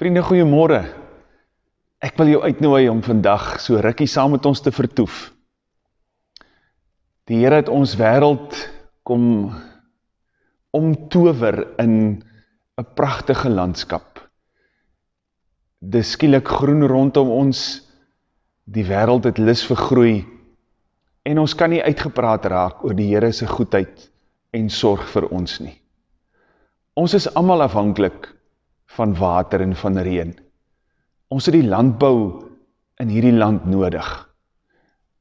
Vriende, goeiemôre. Ek wil jou uitnooi om vandag so rukkie saam met ons te vertoef. Die Here het ons wêreld kom omtower in 'n pragtige landskap. Dis skielik groen rondom ons. Die wêreld het lus vir groei en ons kan nie uitgepraat raak oor die Here se goedheid en sorg vir ons nie. Ons is almal afhanklik van water en van reen. Ons het die landbou in hierdie land nodig.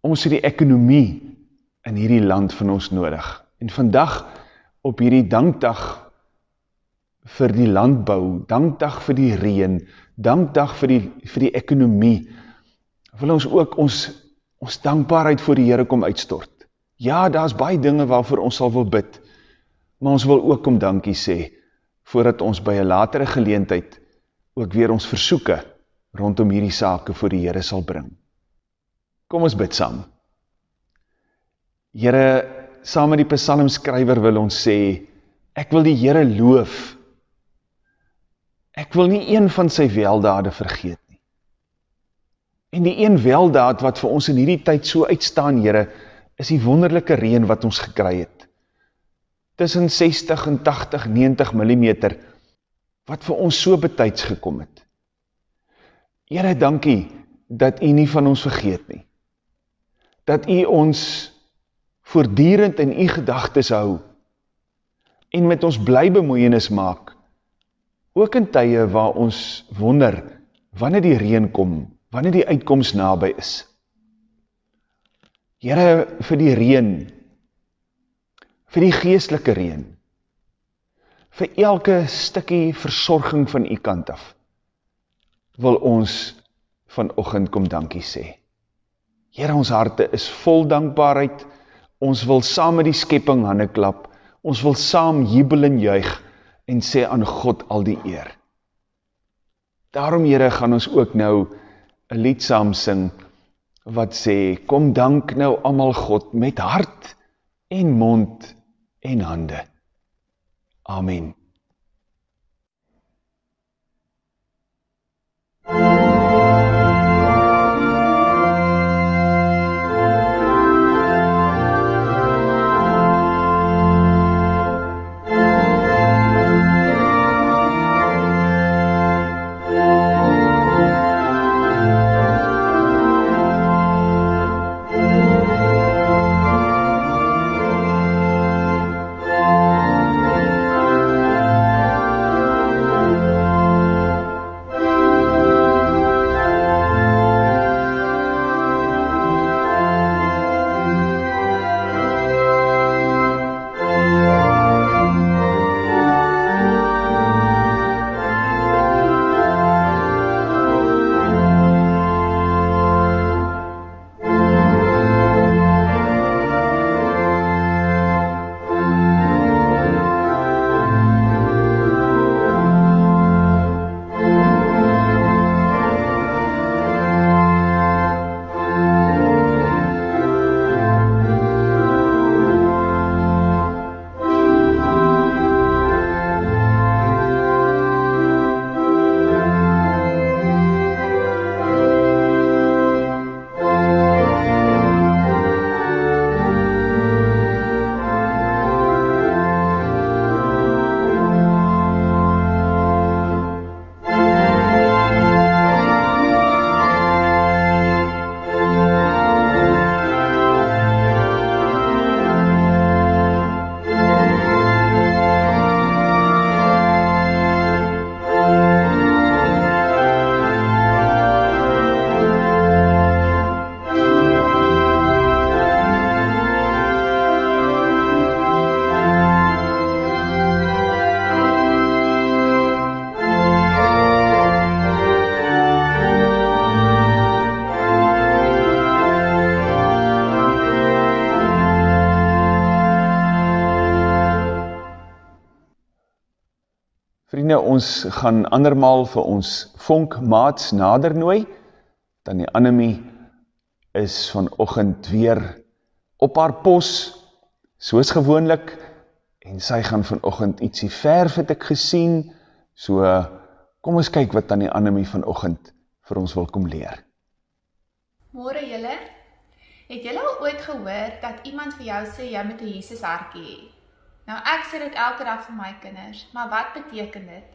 Ons het die ekonomie in hierdie land van ons nodig. En vandag op hierdie dankdag vir die landbou, dankdag vir die reen, dankdag vir die vir die ekonomie, wil ons ook ons ons dankbaarheid voor die Here kom uitstort. Ja, daar's baie dinge waarvoor ons sal wil bid, maar ons wil ook om dankie sê voordat ons by 'n latere geleentheid ook weer ons versoeke rondom hierdie sake voor die Here sal bring. Kom ons bid saam. Here, saam met die psalmskrywer wil ons sê, ek wil die Here loof. Ek wil nie een van sy weldade vergeet nie. En die een weldaad wat vir ons in hierdie tyd so uitstaan, Here, is die wonderlike reën wat ons gekry het tussen 60 en 80, 90 millimeter, wat vir ons so betyds gekom het. Heere, dankie, dat u nie van ons vergeet nie. Dat u ons voordierend in u gedagtes hou, en met ons bly bemoeienis maak, ook in tye waar ons wonder, wanneer die reen kom, wanneer die uitkomst nabij is. Heere, vir die reen, vir die geestelike reen, vir elke stikkie verzorging van u kant af, wil ons vanochtend kom dankie sê. Heer, ons harte is vol dankbaarheid, ons wil saam met die skepping hande klap, ons wil saam jubel en juig, en sê aan God al die eer. Daarom, Heere, gaan ons ook nou een lied saam sing, wat sê, kom dank nou amal God, met hart en mond en hande. Amen. Ons gaan andermaal vir ons vonk maats nader nooi, dan die anemie is vanochtend weer op haar pos, soos gewoonlik, en sy gaan vanochtend ietsie verf het ek gesien, so Kom ons kyk wat Tannie Annemie vanoggend vir ons wil kom leer. Môre julle. Het julle al ooit gehoor dat iemand vir jou sê jy moet 'n Jesus hartjie hê? Nou ek sê dit elke dag vir my kinders, maar wat beteken dit?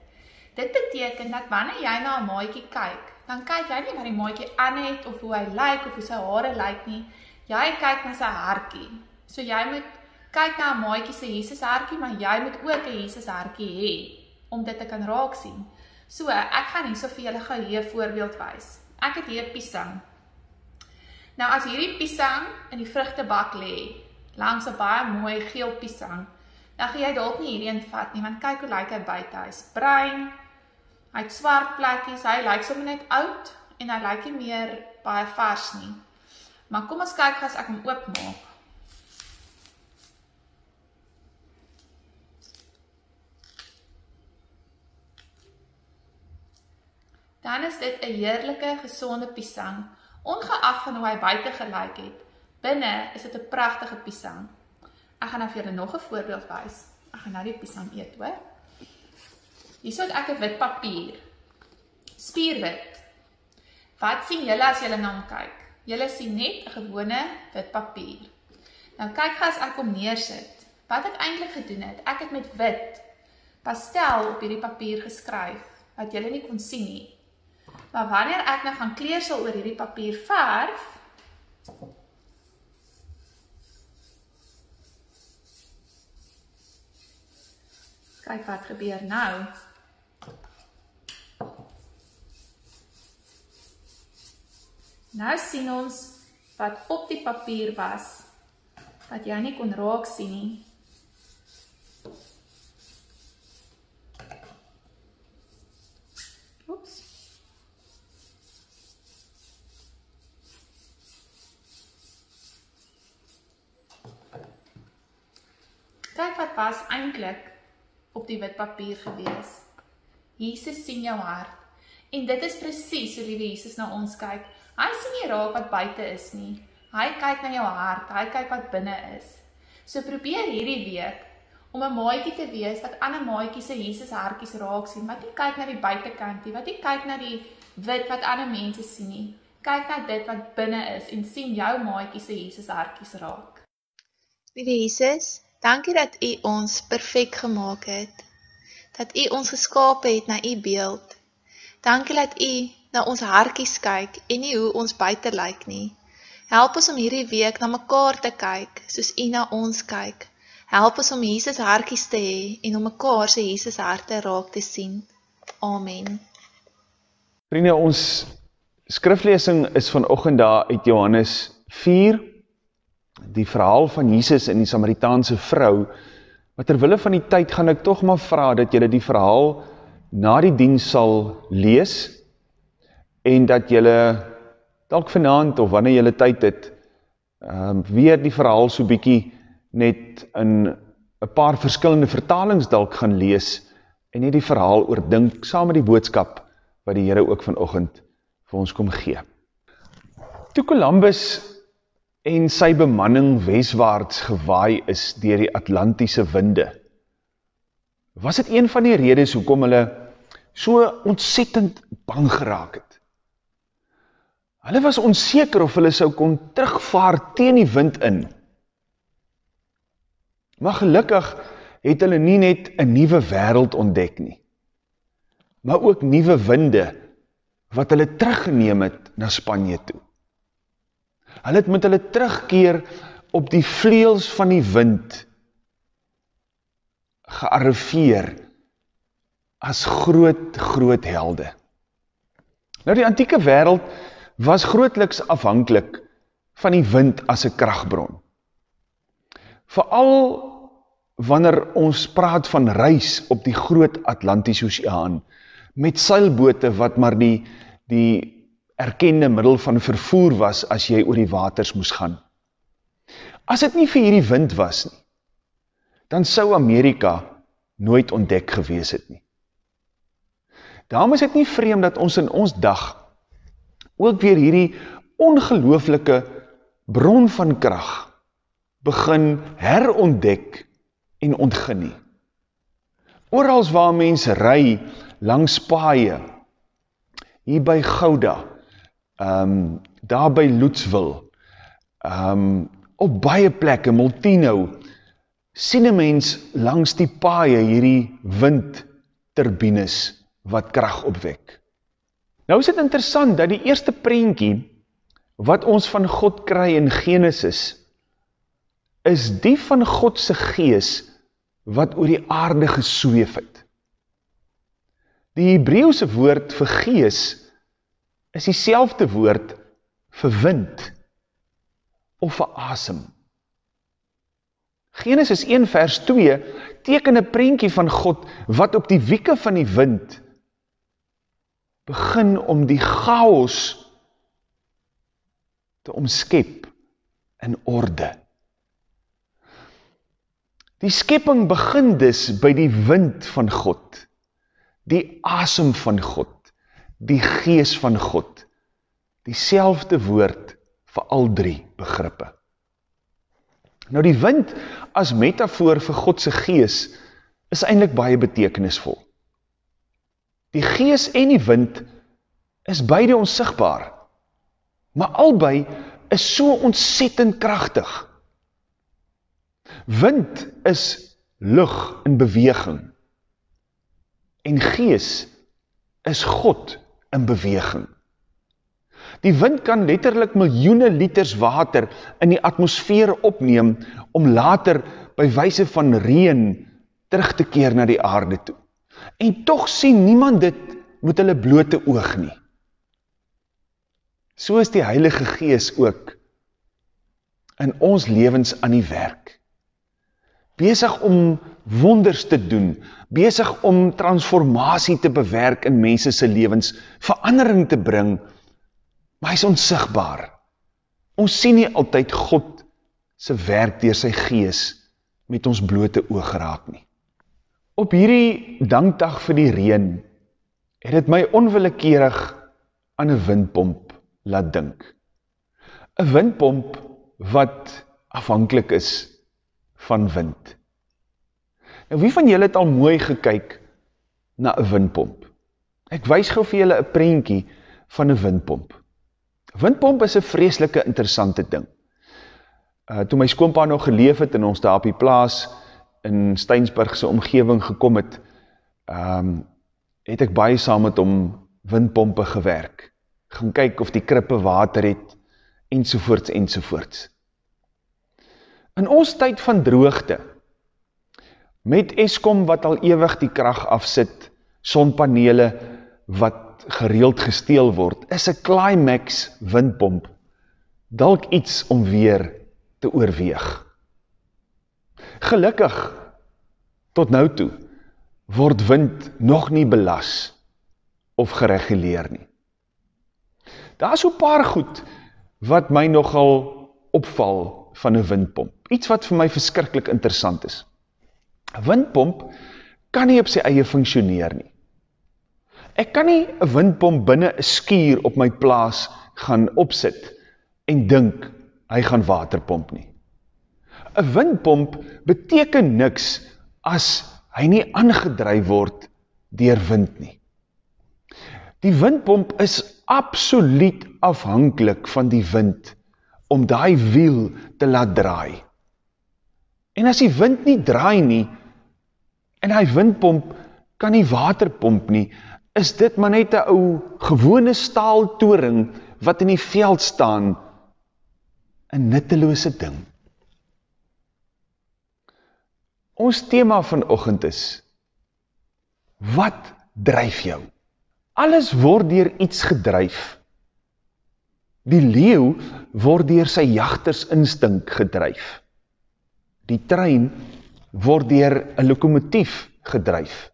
Dit beteken dat wanneer jy na 'n maatjie kyk, dan kyk jy nie wat die maatjie aan het of hoe hy lyk of hoe sy hare lyk nie. Jy kyk na sy hartjie. So jy moet kyk na 'n maatjie se Jesus hartjie, maar jy moet ook 'n Jesus hartjie hê om dit te kan raak sien. So, ek gaan hierso vir julle gou hier 'n voorbeeld wys. Ek het hier 'n piesang. Nou as hierdie piesang in die vrugtebak lê, langs 'n baie mooi geel piesang, dan gaan jy dalk nie hierdie een vat nie, want kyk hoe lyk hy buite. Hy's bruin. Hy het swart plekkies. Hy lyk sommer net oud en hy lyk nie meer baie vars nie. Maar kom ons kyk as ek hom oopmaak. Dan is dit 'n heerlike, gesonde piesang ongeag van hoe hy buite gelyk het. Binne is dit 'n pragtige piesang. Ek gaan nou vir julle nog 'n voorbeeld wys. Ek gaan nou die piesang eet, hoor. Hier het ek 'n wit papier. Spierwit. Wat sien julle as julle na hom kyk? Julle sien net 'n gewone wit papier. Nou kyk gou as ek hom neersit. Wat ek eintlik gedoen het, ek het met wit pastel op hierdie papier geskryf wat julle nie kon sien nie. Maar wanneer ek nou gaan kleersel oor hierdie papier verf, kyk wat gebeur nou. Nou sien ons wat op die papier was wat jy nie kon raak sien nie. Kyk wat was eintlik op die wit papier gewees. Jesus sien jou hart. En dit is presies hoe liewe Jesus na ons kyk. Hy sien nie raak wat buite is nie. Hy kyk na jou hart. Hy kyk wat binne is. So probeer hierdie week om 'n maatjie te wees wat ander maatjies se Jesus hartjies raak sien. Wat nie kyk na die buitekantie, wat nie kyk na die wit wat ander mense sien nie. Kyk na dit wat binne is en sien jou maatjie se Jesus hartjies raak. Liewe Jesus, Dankie dat U ons perfek gemaak het. Dat U ons geskape het na U beeld. Dankie dat U na ons hartjies kyk en nie hoe ons buite lyk nie. Help ons om hierdie week na mekaar te kyk soos U na ons kyk. Help ons om Jesus hartjies te hê en om mekaar se Jesus harte raak te sien. Amen. Vriende, ons skriflesing is vanoggend daar uit Johannes 4 die verhaal van Jesus en die Samaritaanse vrou, maar terwille van die tyd gaan ek toch maar vraag dat jylle die verhaal na die dienst sal lees, en dat jylle dalk vanavond of wanneer jylle tyd het, um, weer die verhaal so bykie net in een paar verskillende vertalings dalk gaan lees, en nie die verhaal oordink, saam met die boodskap, wat die Heere ook vanochtend vir ons kom gee. Toe Columbus en sy bemanning weswaarts gewaai is dier die Atlantiese winde. Was het een van die redes hoekom hulle so ontzettend bang geraak het? Hulle was onzeker of hulle sou kon terugvaar teen die wind in. Maar gelukkig het hulle nie net een nieuwe wereld ontdek nie, maar ook nieuwe winde wat hulle teruggeneem het na Spanje toe. Hulle het met hulle terugkeer op die vleels van die wind gearriveer as groot, groot helde. Nou die antieke wereld was grootliks afhankelijk van die wind as een krachtbron. Vooral wanneer ons praat van reis op die groot Atlantische Oceaan, met seilbote wat maar die, die erkende middel van vervoer was as jy oor die waters moes gaan. As het nie vir hierdie wind was nie, dan sou Amerika nooit ontdek gewees het nie. Daarom is het nie vreemd dat ons in ons dag ook weer hierdie ongelooflike bron van kracht begin herontdek en ontgin nie. Oorals waar mense ry langs paaie, hier by Gouda, um, daar by Loetswil, um, op baie plekke, Multino, sien een mens langs die paaie hierdie windturbines wat kracht opwek. Nou is het interessant dat die eerste prentjie wat ons van God kry in Genesis, is die van Godse gees wat oor die aarde gesweef het. Die Hebreeuwse woord vir gees is die selfde woord vir wind of vir asem. Genesis 1 vers 2 teken een prentjie van God wat op die wieke van die wind begin om die chaos te omskep in orde. Die skepping begin dus by die wind van God die asem van God, die gees van God, die selfde woord vir al drie begrippe. Nou die wind as metafoor vir Godse gees is eindelijk baie betekenisvol. Die gees en die wind is beide onsigbaar, maar albei is so ontzettend krachtig. Wind is lucht in beweging, en gees is God in beweging. Die wind kan letterlik miljoene liters water in die atmosfeer opneem om later by wijse van reen terug te keer na die aarde toe. En toch sien niemand dit met hulle blote oog nie. So is die Heilige Gees ook in ons levens aan die werk. Bezig om wonders te doen, bezig om transformatie te bewerk in mensense levens, verandering te bring, maar hy is onsigbaar. Ons sien nie altyd God sy werk dier sy gees met ons blote oog raak nie. Op hierdie dankdag vir die reen, het het my onwillekeerig aan een windpomp laat dink. Een windpomp wat afhankelijk is van wind. Nou wie van julle het al mooi gekyk na een windpomp? Ek wees gauw vir julle een prentjie van een windpomp. Windpomp is een vreselike interessante ding. Uh, toe my skoonpa nog geleef het en ons daar op die plaas in Steinsburgse omgeving gekom het, um, het ek baie saam met om windpompe gewerk. Gaan kyk of die krippe water het, ensovoorts, ensovoorts. In ons tyd van droogte, met Eskom wat al ewig die kracht afsit, sonpanele wat gereeld gesteel word, is een climax windpomp dalk iets om weer te oorweeg. Gelukkig, tot nou toe, word wind nog nie belas of gereguleer nie. Daar is so paar goed wat my nogal opval van een windpomp. Iets wat vir my verskrikkelijk interessant is. Een windpomp kan nie op sy eie functioneer nie. Ek kan nie een windpomp binnen een skier op my plaas gaan opsit en dink hy gaan waterpomp nie. Een windpomp beteken niks as hy nie aangedruid word dier wind nie. Die windpomp is absoluut afhankelijk van die wind om die wiel te laat draai. En as die wind nie draai nie, en hy windpomp kan nie waterpomp nie, is dit maar net een ou gewone staaltoring wat in die veld staan, een nutteloose ding. Ons thema van ochend is, wat drijf jou? Alles word dier iets gedrijf. Die leeuw word dier sy jachters instink gedrijf. Die trein word dier een lokomotief gedrijf.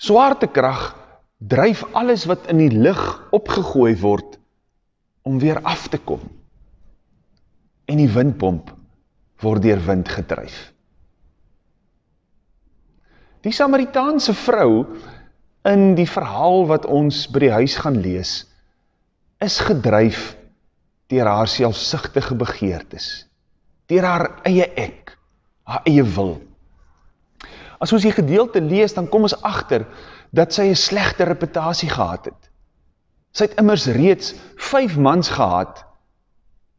Zwaartekracht drijf alles wat in die licht opgegooi word om weer af te kom. En die windpomp word dier wind gedrijf. Die Samaritaanse vrou in die verhaal wat ons by die huis gaan lees, is gedrijf dier haar selfsichtige begeertes, dier haar eie ek, haar eie wil. As ons die gedeelte lees, dan kom ons achter, dat sy 'n slegte reputasie gehad het. Sy het immers reeds 5 mans gehad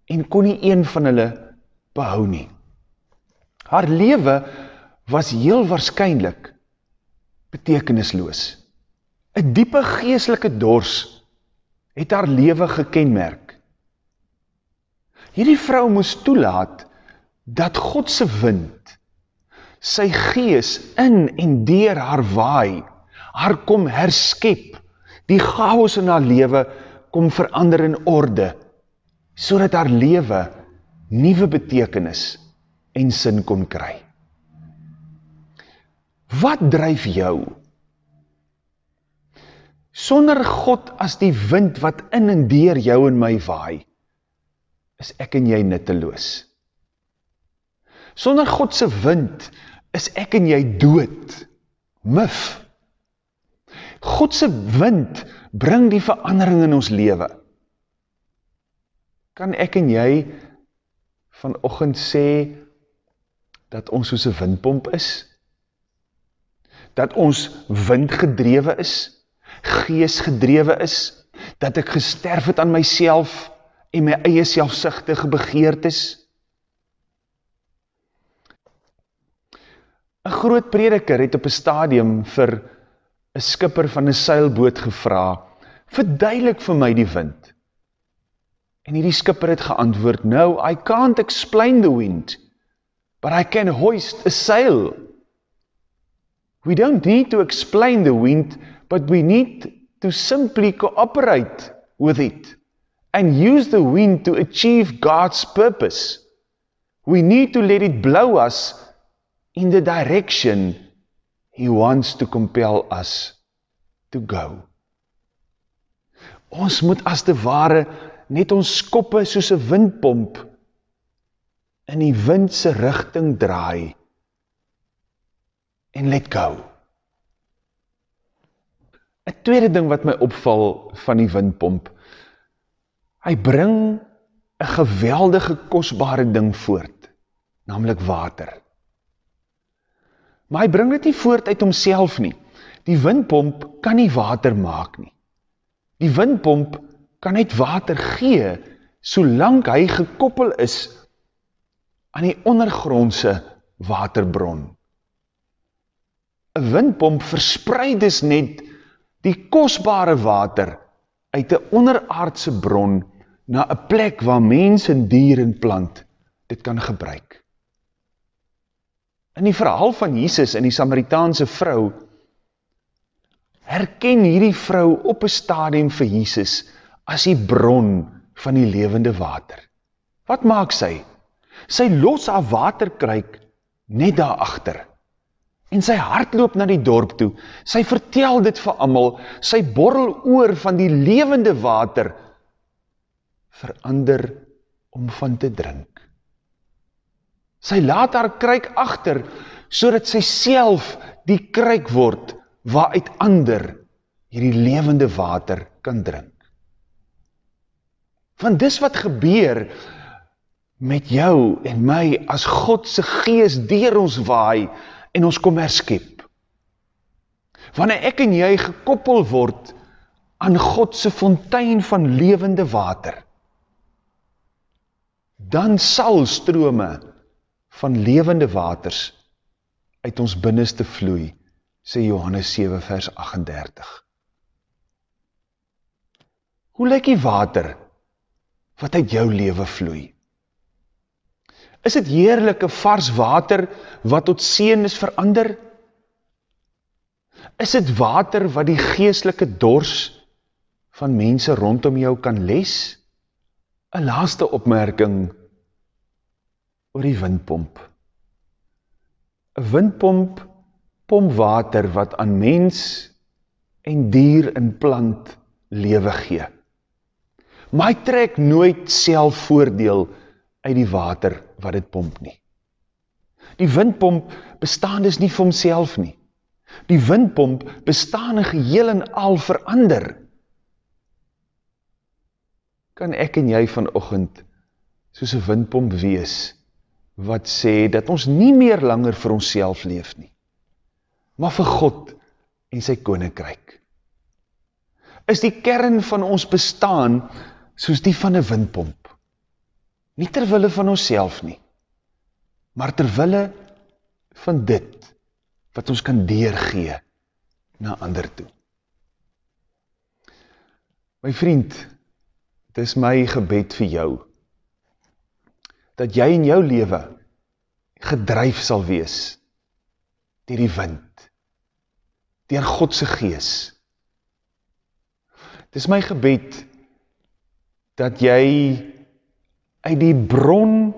en kon nie een van hulle behou nie. Haar lewe was heel waarskynlik betekenisloos. 'n Diepe geestelike dors het haar lewe gekenmerk. Hierdie vrou moes toelaat dat God se wind sy gees in en deur haar waai, haar kom herskep, die chaos in haar lewe kom verander in orde, so dat haar lewe nieuwe betekenis en sin kon kry. Wat drijf jou? Sonder God as die wind wat in en dier jou en my waai, is ek en jy nutteloos. Sonder Godse wind is ek en jy dood, mif. Godse wind bring die verandering in ons leven. Kan ek en jy vanochtend sê, dat ons soos een windpomp is? Dat ons windgedrewe is? Geesgedrewe is? Dat ek gesterf het aan myself en my eie selfsichtige begeerd is? Een groot prediker het op een stadium vir een skipper van een seilboot gevra, verduidelik vir my die wind. En hierdie skipper het geantwoord, no, I can't explain the wind, but I can hoist a sail. We don't need to explain the wind, but we need to simply cooperate with it and use the wind to achieve God's purpose. We need to let it blow us in the direction He wants to compel us to go. Ons moet as te ware net ons koppe soos een windpomp in die windse richting draai en let go. Een tweede ding wat my opval van die windpomp, hy bring een geweldige kostbare ding voort, namelijk water. Maar hy bring dit nie voort uit homself nie. Die windpomp kan nie water maak nie. Die windpomp kan net water gee, solang hy gekoppel is aan die ondergrondse waterbron. Een windpomp verspreid is net die kostbare water uit die onderaardse bron na een plek waar mens en dier en plant dit kan gebruik. In die verhaal van Jesus en die Samaritaanse vrou, herken hierdie vrou op een stadium vir Jesus as die bron van die levende water. Wat maak sy? Sy los haar waterkruik net daar achter. En sy hart loop na die dorp toe. Sy vertel dit vir amal. Sy borrel oor van die levende water verander om van te drink. Sy laat haar kruik achter, so dat sy self die kruik word, waaruit ander hierdie levende water kan drink. Want dis wat gebeur met jou en my, as Godse gees dier ons waai, en ons kom herskep. Wanneer ek en jy gekoppel word aan Godse fontein van levende water, dan sal strome van levende waters uit ons binneste vloei, sê Johannes 7 vers 38. Hoe lyk die water wat uit jou leven vloei? Is het heerlijke vars water wat tot seen is verander? Is het water wat die geestelike dors van mense rondom jou kan les? Een laaste opmerking oor die windpomp. Een windpomp pomp water wat aan mens en dier en plant lewe gee. Maar hy trek nooit self voordeel uit die water wat dit pomp nie. Die windpomp bestaan dus nie vir homself nie. Die windpomp bestaan in geheel en al verander. Kan ek en jy vanochtend soos een windpomp wees, wat sê dat ons nie meer langer vir onsself leef nie, maar vir God en sy koninkryk. Is die kern van ons bestaan soos die van 'n windpomp. Nie ter wille van onsself nie, maar ter wille van dit wat ons kan deurgee na ander toe. My vriend, dit is my gebed vir jou dat jy in jou lewe gedryf sal wees deur die wind, deur God se gees. Dit is my gebed dat jy uit die bron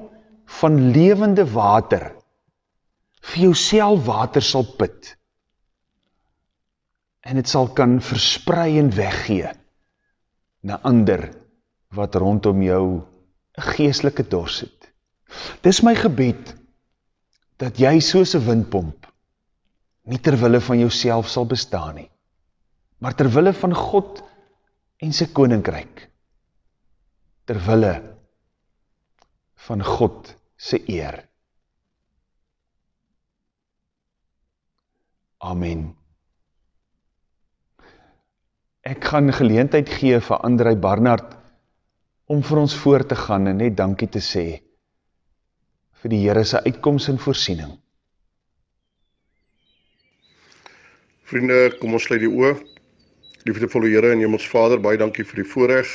van lewende water vir jouself water sal put en dit sal kan versprei en weggee na ander wat rondom jou 'n geestelike dors het. Dis my gebed dat jy soos 'n windpomp nie ter wille van jouself sal bestaan nie, maar ter wille van God en sy koninkryk. Ter wille van God se eer. Amen. Ek gaan geleentheid gee vir Andrei Barnard om vir ons voor te gaan en net dankie te sê vir die Here se uitkoms en voorsiening. Vriende, kom ons sluit die oë. Liefdevolle Here en Hemels Vader, baie dankie vir die voorreg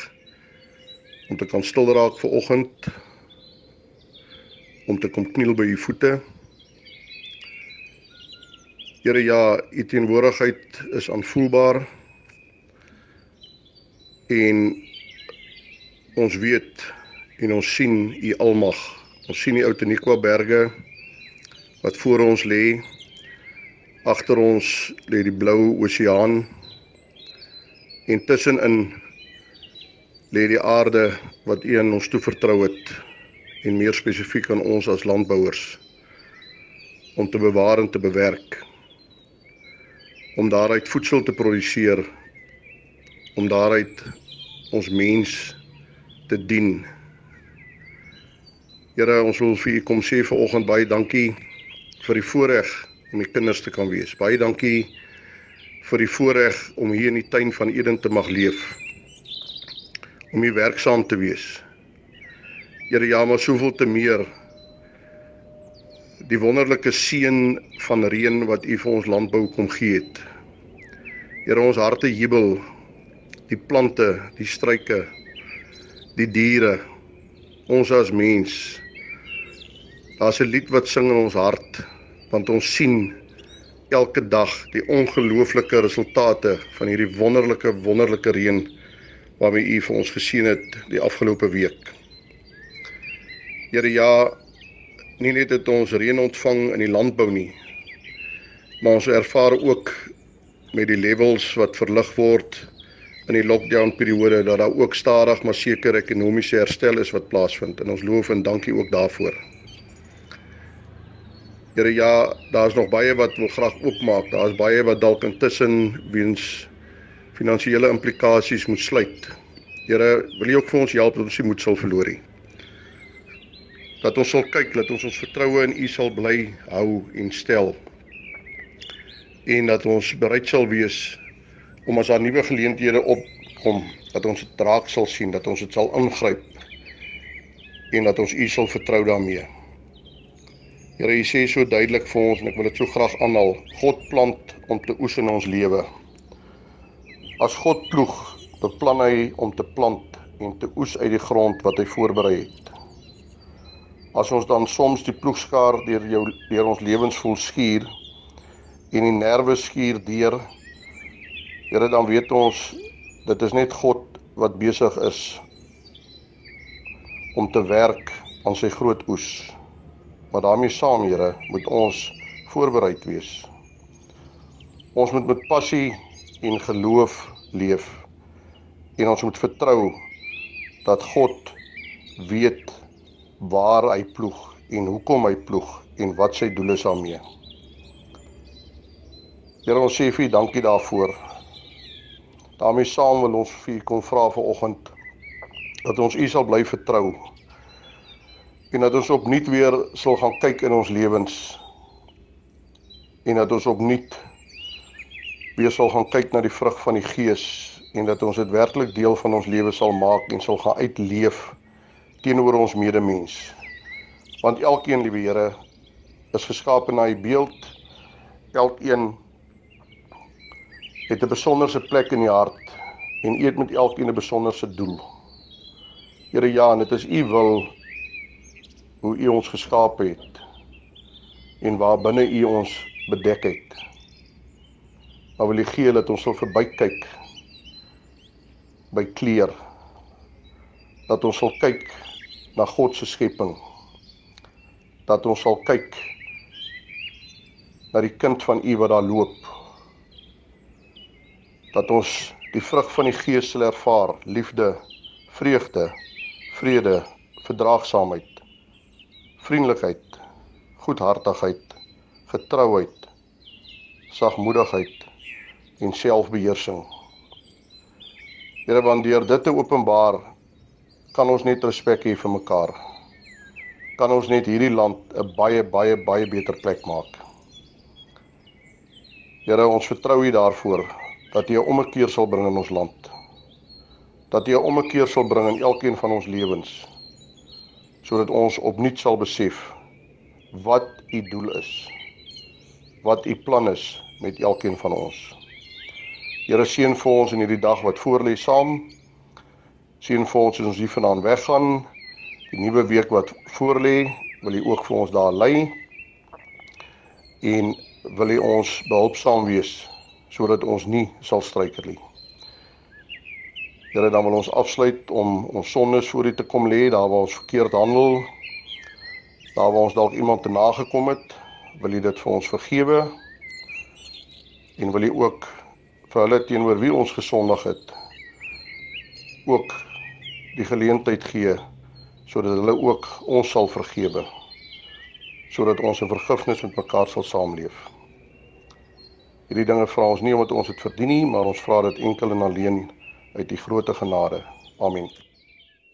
om te kan stil raak vir oggend om te kom kniel by u voete. Here ja, u teenwoordigheid is aanvoelbaar. En ons weet en ons sien u almag Ons sien die ou Tenikwa berge wat voor ons lê. Agter ons lê die blou oseaan. En tussenin lê die aarde wat U aan ons toe vertrou het en meer spesifiek aan ons as landbouers om te bewaar en te bewerk. Om daaruit voedsel te produseer. Om daaruit ons mens te dien Here, ons wil vir u kom sê vanoggend baie dankie vir die voorreg om die kinders te kan wees. Baie dankie vir die voorreg om hier in die tuin van Eden te mag leef. Om hier werksaam te wees. Here, ja, maar soveel te meer die wonderlike seën van reën wat u vir ons landbou kom gee het. Here, ons harte jubel. Die plante, die struike, die diere, ons as mens Daar's 'n lied wat sing in ons hart want ons sien elke dag die ongelooflike resultate van hierdie wonderlike wonderlike reën waarmee U vir ons geseën het die afgelope week. Here ja, nie net het ons reën ontvang in die landbou nie, maar ons ervaar ook met die levels wat verlig word in die lockdown periode dat daar ook stadig maar seker ekonomiese herstel is wat plaasvind en ons loof en dankie ook daarvoor. Here ja, daar's nog baie wat wil graag oopmaak. Daar's baie wat dalk intussen weens finansiële implikasies moet sluit. Here, wil U ook vir ons help dat ons nie moed sal verloor nie. Dat ons sal kyk dat ons ons vertroue in U sal bly hou en stel. En dat ons bereid sal wees om as daar nuwe geleenthede opkom, dat ons dit draak sal sien, dat ons dit sal ingryp en dat ons U sal vertrou daarmee. Here, U sê so duidelik vir ons en ek wil dit so graag aanhaal. God plant om te oes in ons lewe. As God ploeg, beplan hy om te plant en te oes uit die grond wat hy voorberei het. As ons dan soms die ploegskaar deur jou deur ons lewens voel skuur en die nerve skuur deur Here dan weet ons dit is net God wat besig is om te werk aan sy groot oes. Maar daarmee saam, Here, moet ons voorbereid wees. Ons moet met passie en geloof leef. En ons moet vertrou dat God weet waar hy ploeg en hoekom hy ploeg en wat sy doel is daarmee. Here, ons sê vir U dankie daarvoor. daarmee saam wil ons vir U kom vra vanoggend dat ons U sal bly vertrou en dat ons opnuut weer sal gaan kyk in ons lewens en dat ons opnuut weer sal gaan kyk na die vrug van die Gees en dat ons dit werklik deel van ons lewe sal maak en sal gaan uitleef teenoor ons medemens. Want elkeen, liewe Here, is geskape na U beeld. Elkeen het 'n besonderse plek in die hart en U het met elkeen 'n besonderse doel. Here ja, en dit is U wil hoe U ons geskaap het en waar binne U ons bedek het. Maar wil U gee dat ons sal verbykyk by kleer. Dat ons sal kyk na God se skepping. Dat ons sal kyk na die kind van U wat daar loop. Dat ons die vrug van die Gees sal ervaar, liefde, vreugde, vrede, verdraagsaamheid, vriendelikheid, goedhartigheid, getrouheid, sagmoedigheid en selfbeheersing. Here, want deur dit te openbaar kan ons net respek hê vir mekaar. Kan ons net hierdie land 'n baie baie baie beter plek maak. Here, ons vertrou U daarvoor dat U 'n ommekeer sal bring in ons land. Dat U 'n ommekeer sal bring in elkeen van ons lewens sodat ons opnuut sal besef wat U doel is. Wat U plan is met elkeen van ons. Here seën vir ons in hierdie dag wat voor lê saam. Ons as ons hier vanaand weggaan. Die nuwe week wat voor lê, wil U ook vir ons daar lei. En wil U ons behulpsaam wees sodat ons nie sal struikel nie. Here, dan wil ons afsluit om ons sondes voor U te kom lê, daar waar ons verkeerd handel, daar waar ons dalk iemand te nagekom het, wil U dit vir ons vergewe. En wil U ook vir hulle teenoor wie ons gesondig het ook die geleentheid gee sodat hulle ook ons sal vergewe sodat ons in vergifnis met mekaar sal saamleef. Hierdie dinge vra ons nie omdat ons dit verdien nie, maar ons vra dit enkel en alleen uit die groote genade. Amen.